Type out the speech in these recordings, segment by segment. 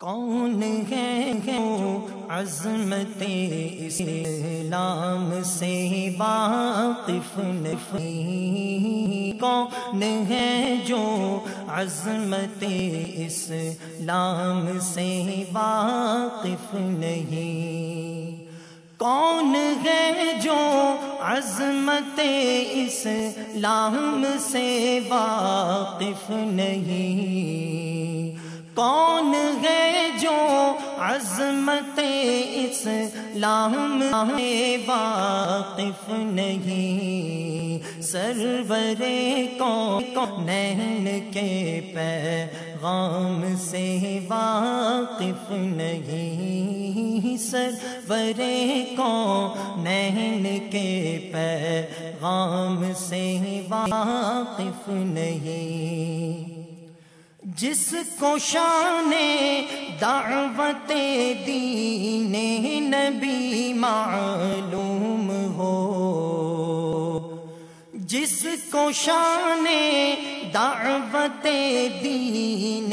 کون ہے عظمت اسلام سے واقف نہیں؟ کون ہے جو عظمت اسلام سے واقف نہیں؟ کون ہے جو عظمت اسلام سے واقف نہیں؟ کون ہے عظمت اسلام میں واقف نہیں۔ سرور کون نین کے پیغام سے واقف نہیں۔ سرور کون نین کے پیغام سے واقف نہیں۔ جس کو شان دعوت دین نبی معلوم ہو، جس کو شان دعوت دین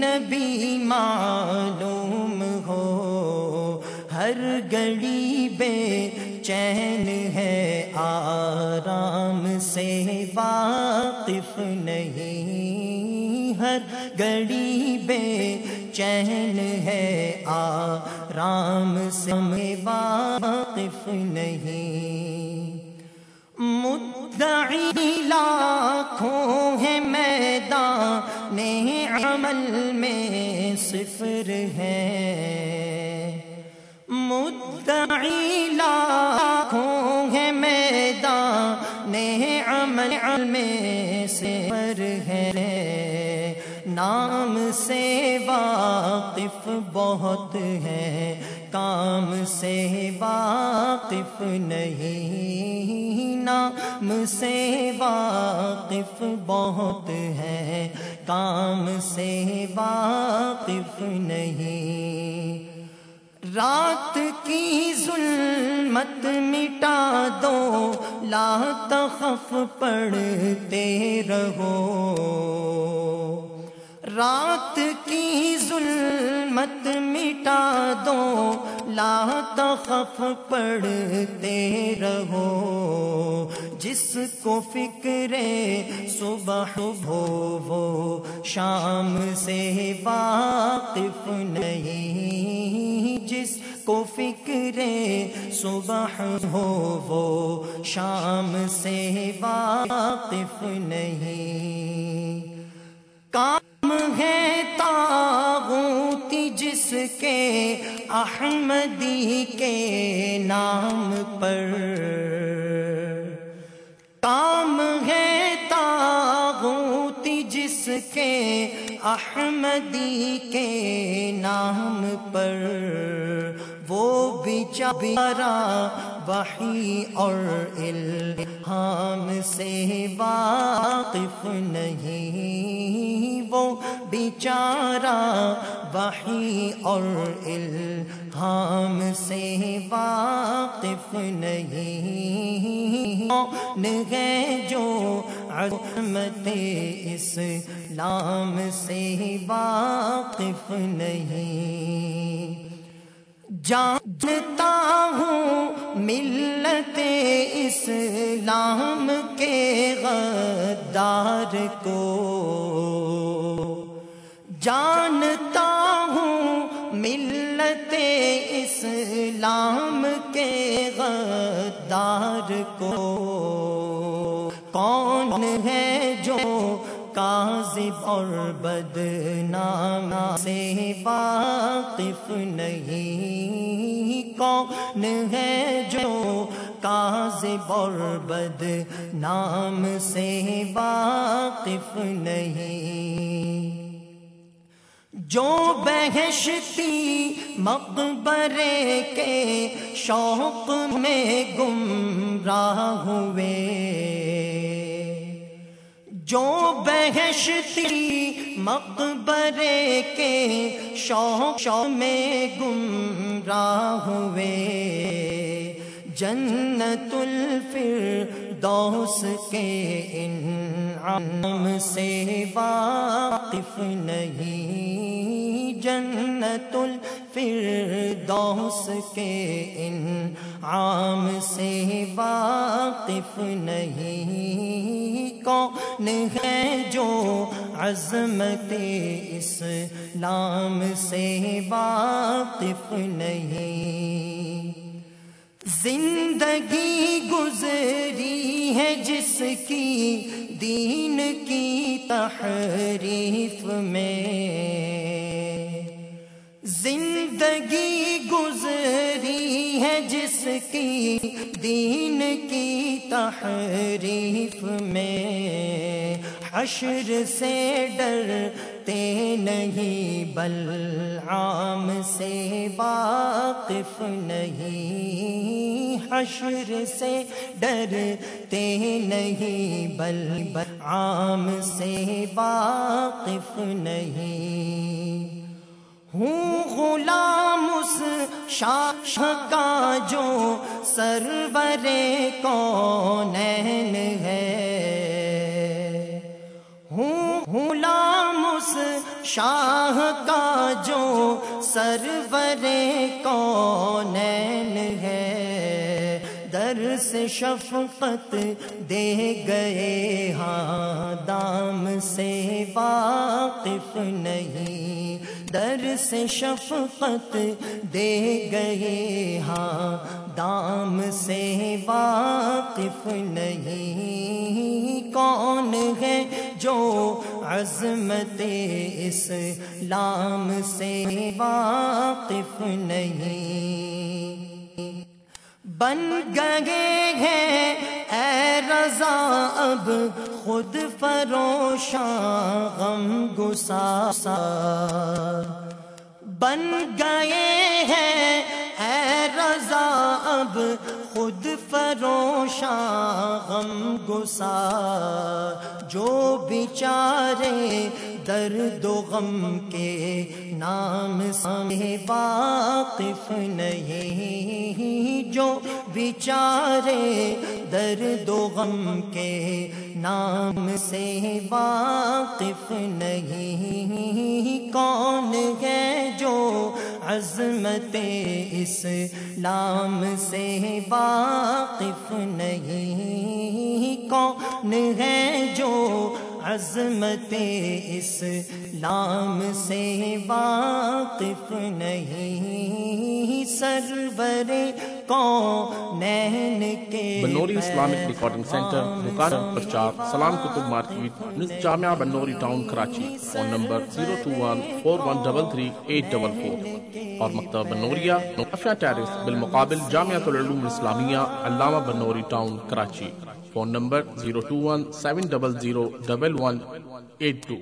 نبی معلوم ہو، ہر گڑی بے چین ہے آرام سے واقف نہیں۔ گڑی بے چین ہے، آرام سے واقف نہیں۔ مدعی لاکھوں ہے میدان عمل میں صفر ہے۔ مدعی لاکھوں ہے میدان عمل میں سے واقف بہت ہے، کام سے واقف نہیں، نام سے واقف بہت ہے، کام سے واقف نہیں۔ رات کی ظلمت مٹا دو، لا تخف، پڑھتے رہو۔ رات کی ظلمت مٹا دو لا تخف پڑھتے رہو۔ جس کو فکر صبح ہو، وہ شام سے واقف نہیں۔ جس کو فکر صبح ہو، وہ شام سے واقف نہیں۔ ہے تاغوتی جس کے احمدی کے نام پر۔ کام ہے تاغوتی جس کے احمدی کے نام پر۔ وہ بیچارہ وحی اور الہام سے واقف نہیں۔ بیچارہ وحی اور الہام سے واقف نہیں۔ ہے جو عظمت اسلام سے واقف نہیں؟ جانتا ہوں ملت اسلام کے غدار کو۔ جانتا ہوں ملت اسلام کے غدار کو۔ کون ہے جو کاذب اور بدنام سے واقف نہیں؟ کون ہے جو کاذب اور بد نام سے واقف نہیں؟ جو بہشتی مقبرے کے شوق میں گمراہ ہوئے۔ جو بہشتی مقبرے کے شوق شوق میں گمراہ ہوئے۔ جنت الفردوس کے ان انعام سے واقف نہیں، جنت الفردوس کے ان عام سے واقف نہیں۔ کون ہے جو عظمت اسلام سے واقف نہیں؟ زندگی گزری ہے جس کی دین کی تحریف میں۔ زندگی گزری ہے جس کی دین کی تحریف میں۔ حشر سے ڈرتے نہیں، بل عام سے واقف نہیں۔ حشر سے ڈرتے نہیں، بل عام سے واقف نہیں۔ ہوں غلام اس شاہ کا جو سرور کونین ہے۔ شاہ کا جو سرور کونین ہے در سے شفقت دے گئے ہاں دام سے واقف نہیں۔ در سے شفقت دے گئے ہاں دام سے واقف نہیں۔ کون ہے جو عظمت اسلام سے واقف نہیں؟ بن گئے ہیں، اے رضا، اب خود فروشاں غم گسا بن گئے ہیں رضا اب خود فروشاں غم گسا، جو بیچارے درد و غم کے نام سے واقف نہیں، جو بیچارے درد و غم کے نام سے واقف نہیں، کون ہے جو عظمت اسلام سے واقف نہیں۔ کون ہے جو عظمت اسلام سے واقف نہیں؟ سرور بنوری اسلامک ریکارڈنگ سینٹر دکان پرچار سلام کتب market Jamia Banuri town Karachi phone number zero two one four one double three eight double four اور مکتبہ بنوریا نوشا ٹیرس بالمقابل Jamia Uloom Islamia Allama Banuri town Karachi phone number zero two one seven double zero double one eight two.